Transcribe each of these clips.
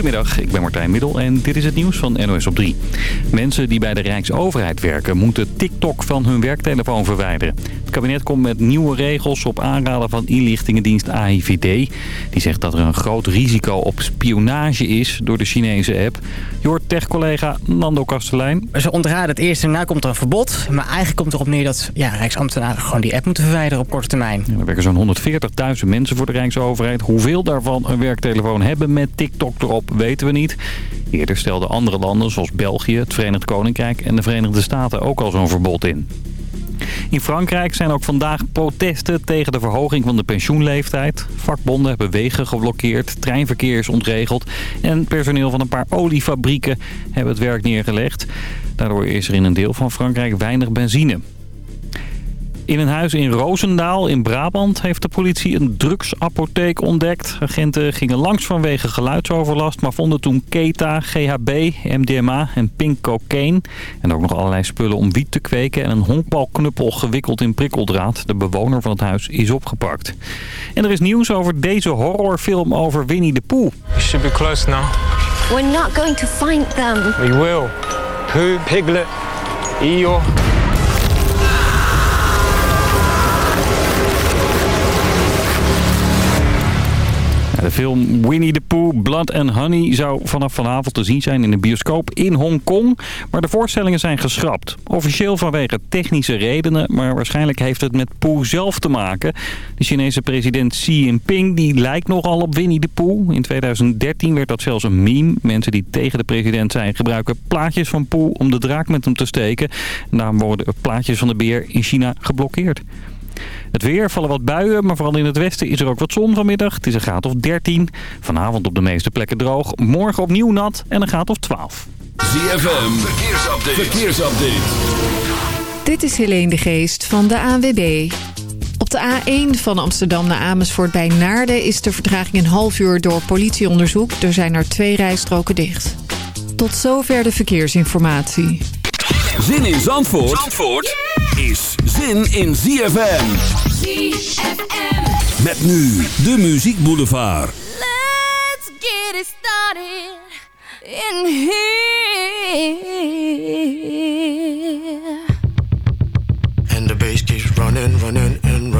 Goedemiddag, ik ben Martijn Middel en dit is het nieuws van NOS op 3. Mensen die bij de Rijksoverheid werken moeten TikTok van hun werktelefoon verwijderen. Het kabinet komt met nieuwe regels op aanraden van inlichtingendienst AIVD. Die zegt dat er een groot risico op spionage is door de Chinese app. Je hoort tech-collega Nando Kastelein. Ze ontraden het eerst en daarna komt er een verbod. Maar eigenlijk komt erop neer dat ja, Rijksambtenaren gewoon die app moeten verwijderen op korte termijn. er werken zo'n 140.000 mensen voor de Rijksoverheid. Hoeveel daarvan een werktelefoon hebben met TikTok erop weten we niet. Eerder stelden andere landen zoals België, het Verenigd Koninkrijk en de Verenigde Staten ook al zo'n verbod in. In Frankrijk zijn ook vandaag protesten tegen de verhoging van de pensioenleeftijd. Vakbonden hebben wegen geblokkeerd, treinverkeer is ontregeld... en personeel van een paar oliefabrieken hebben het werk neergelegd. Daardoor is er in een deel van Frankrijk weinig benzine. In een huis in Roosendaal in Brabant heeft de politie een drugsapotheek ontdekt. Agenten gingen langs vanwege geluidsoverlast, maar vonden toen keta, GHB, MDMA en pink cocaine. En ook nog allerlei spullen om wiet te kweken en een honkbalknuppel gewikkeld in prikkeldraad. De bewoner van het huis is opgepakt. En er is nieuws over deze horrorfilm over Winnie de Pooh. You should be close now. We're not going to find them. We will. Pooh, Piglet, Eeyore. De film Winnie the Pooh, Blood and Honey zou vanaf vanavond te zien zijn in de bioscoop in Hongkong. Maar de voorstellingen zijn geschrapt. Officieel vanwege technische redenen, maar waarschijnlijk heeft het met Pooh zelf te maken. De Chinese president Xi Jinping die lijkt nogal op Winnie the Pooh. In 2013 werd dat zelfs een meme. Mensen die tegen de president zijn gebruiken plaatjes van Pooh om de draak met hem te steken. En daarom worden plaatjes van de beer in China geblokkeerd. Het weer vallen wat buien, maar vooral in het westen is er ook wat zon vanmiddag. Het is een graad of 13. Vanavond op de meeste plekken droog. Morgen opnieuw nat en een graad of 12. ZFM, verkeersupdate. verkeersupdate. Dit is Helene de Geest van de ANWB. Op de A1 van Amsterdam naar Amersfoort bij Naarden is de vertraging een half uur door politieonderzoek. Er zijn er twee rijstroken dicht. Tot zover de verkeersinformatie. Zin in Zandvoort, Zandvoort is zin in ZFM. ZFM. Met nu de Muziek Boulevard. Let's get it started in here. And the bass keeps running, running,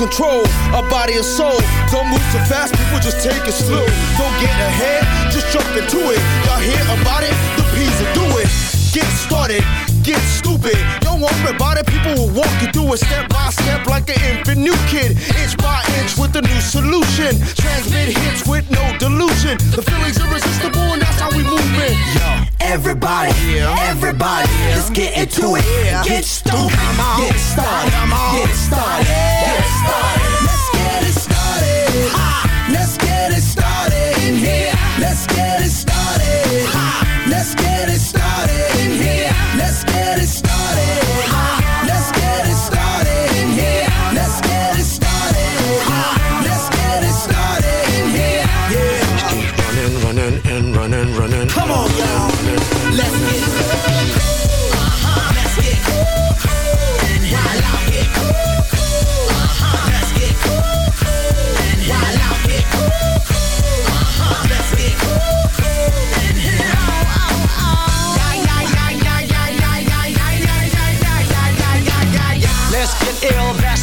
control of body and soul. Don't move too fast, people just take it slow. Don't get ahead, just jump into it. Y'all hear about it? The P's will do it. Get started, get stupid. Don't worry about it, people will walk you through it step by step like an infant new kid. Inch by inch with a new solution. Transmit hits with no delusion. The feeling's irresistible Everybody, everybody, let's get into it. Get stoked, get started, get started, get started.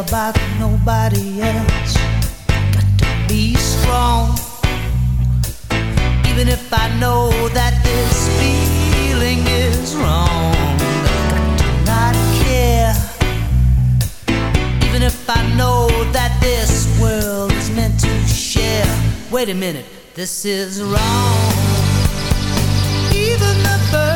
About nobody else. Got to be strong. Even if I know that this feeling is wrong. Got to not care. Even if I know that this world is meant to share. Wait a minute, this is wrong. Even the birds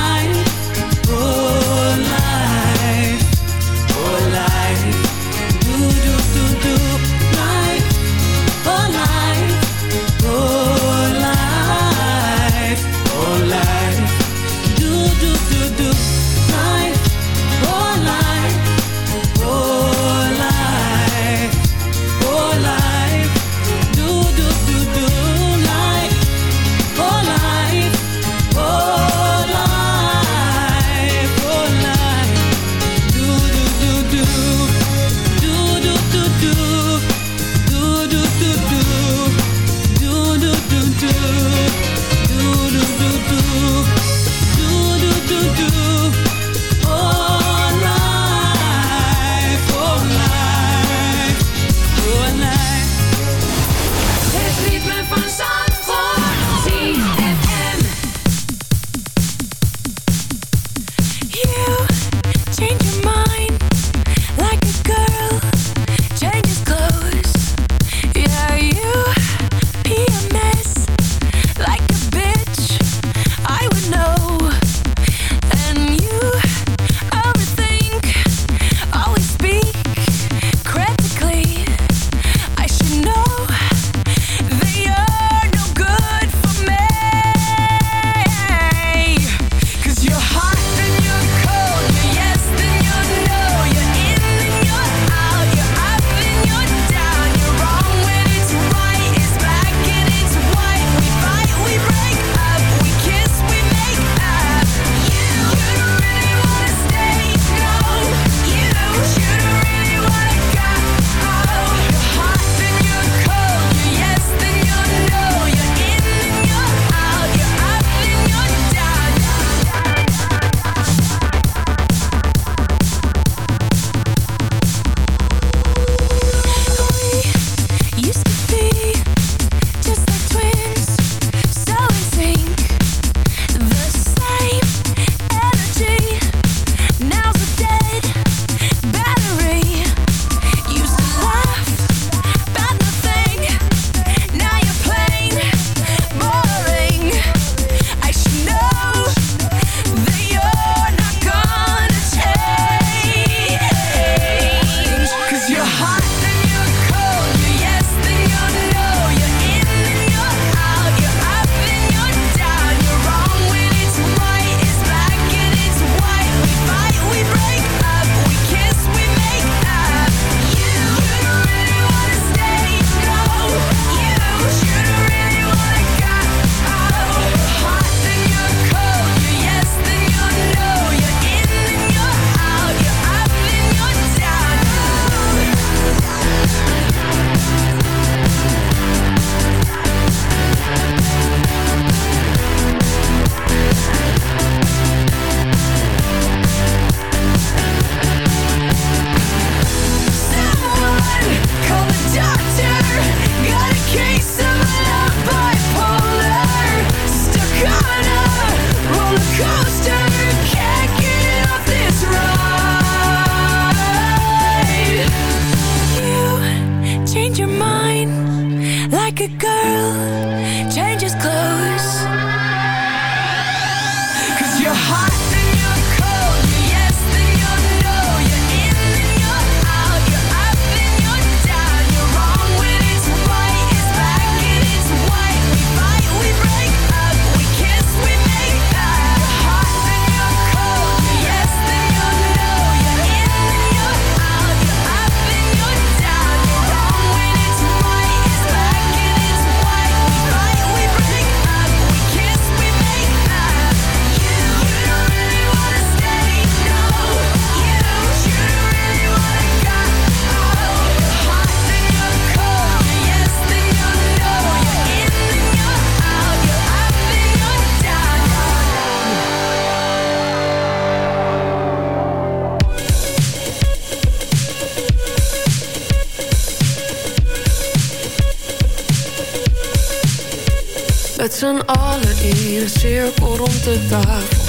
z'n allen in een cirkel rond de tafel.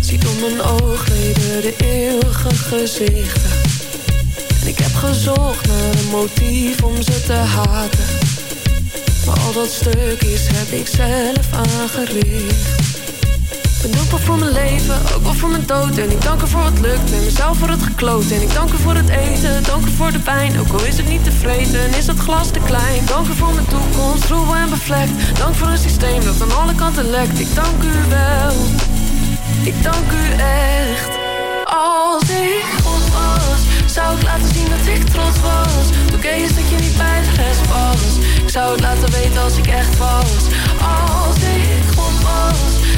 Ziet om mijn oogleden de eeuwige gezichten. En ik heb gezocht naar een motief om ze te haten. Maar al dat stuk is heb ik zelf aangericht ben dankbaar voor mijn leven, ook wel voor mijn dood. En ik dank er voor wat lukt en mezelf voor het gekloot. En ik dank er voor het eten, dank er voor de pijn Ook al is het niet tevreden, is dat glas te klein Dank er voor mijn toekomst, troebel en bevlekt. Dank voor een systeem dat aan alle kanten lekt. Ik dank u wel, ik dank u echt. Als ik God was, zou ik laten zien dat ik trots was. Toen kees dat je niet bij de rest was. Ik zou het laten weten als ik echt was. Als ik God was,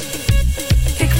Ik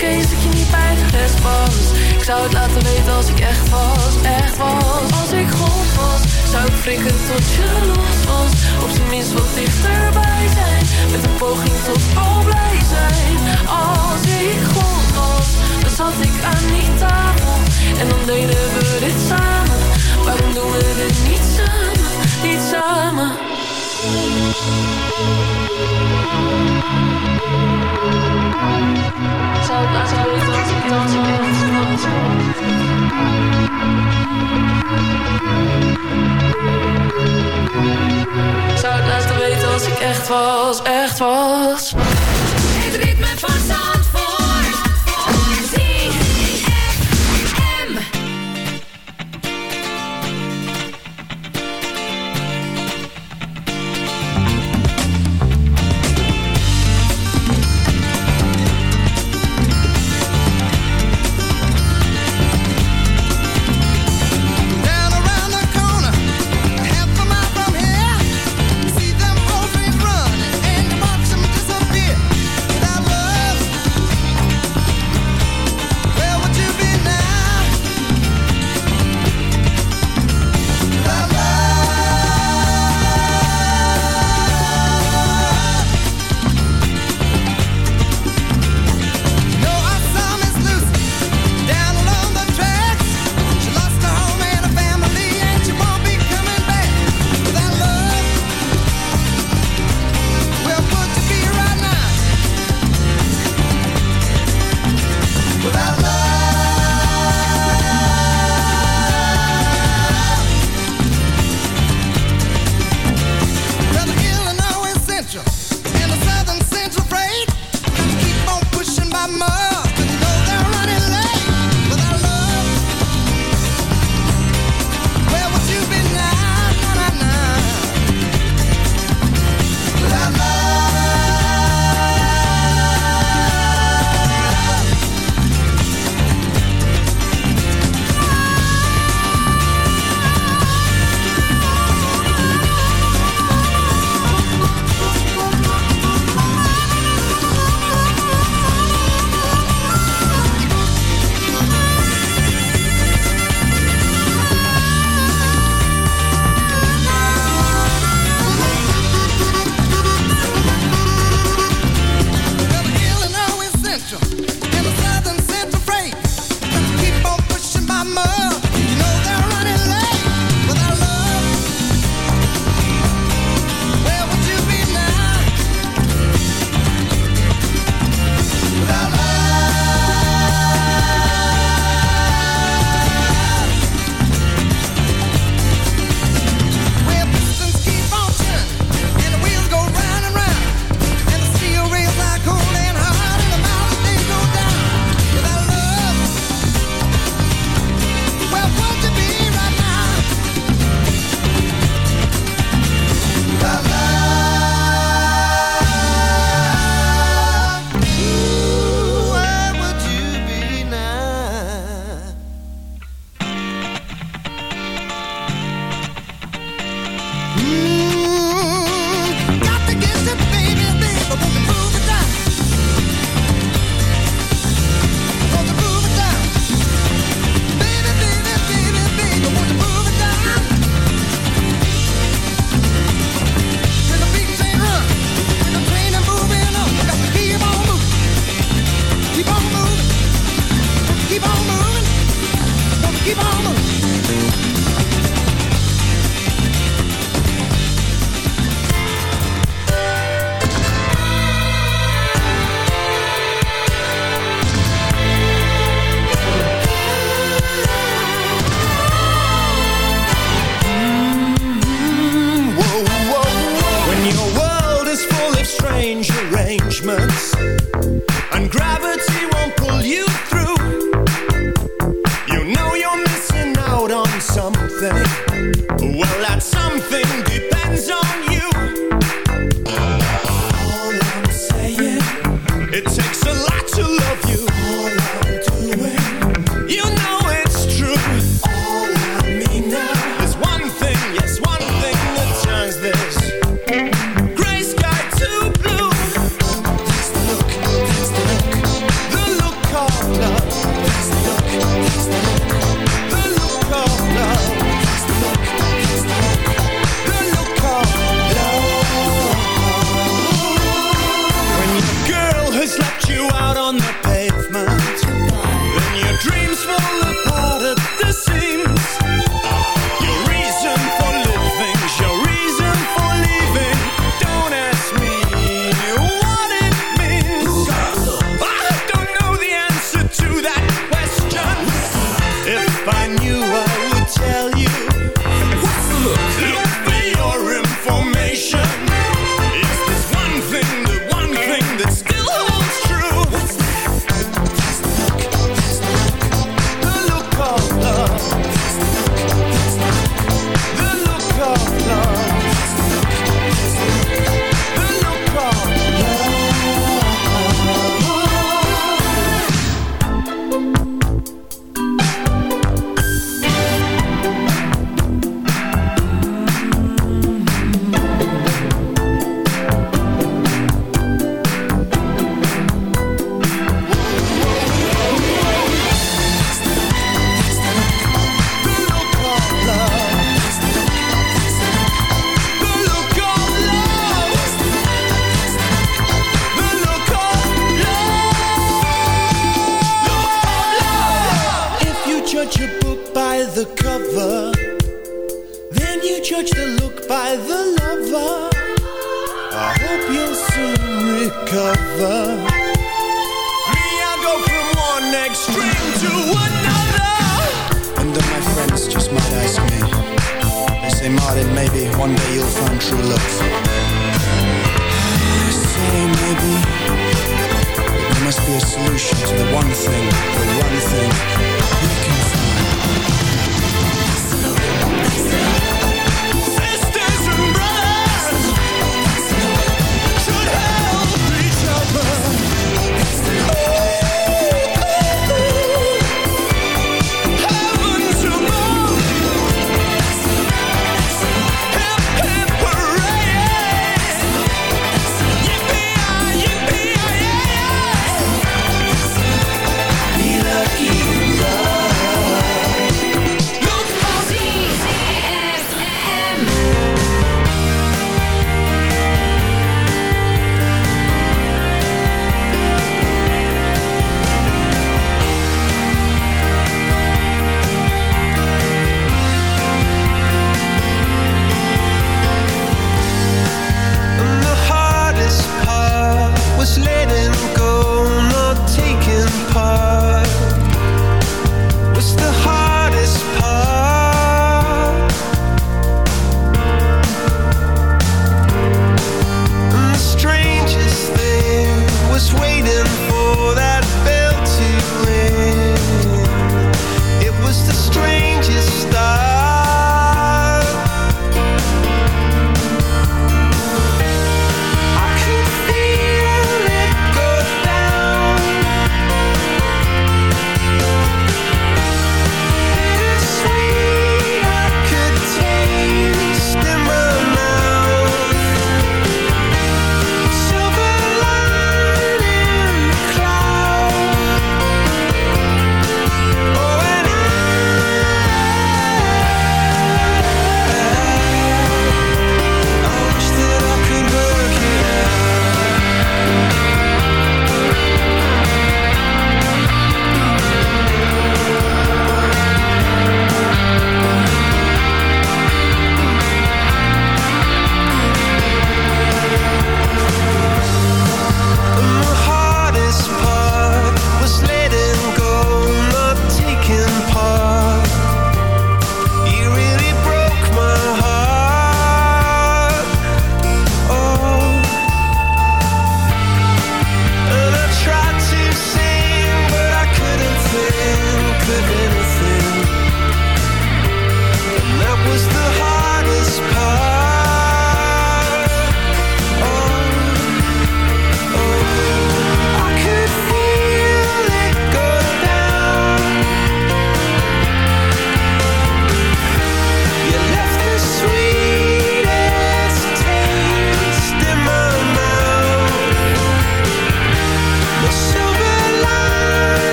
Toen kees dat je niet bij de was. Ik zou het laten weten als ik echt was, echt was. Als ik God was, zou ik frikken tot je los was. Op zijn minst wat dichterbij zijn Met een poging tot al blij zijn. Als ik God was, dan zat ik aan die tafel. En dan deden we dit samen. Waarom doen we dit niet samen, niet samen Zou het laten weten als ik echt was, echt was. Het ritme van Zandvoort.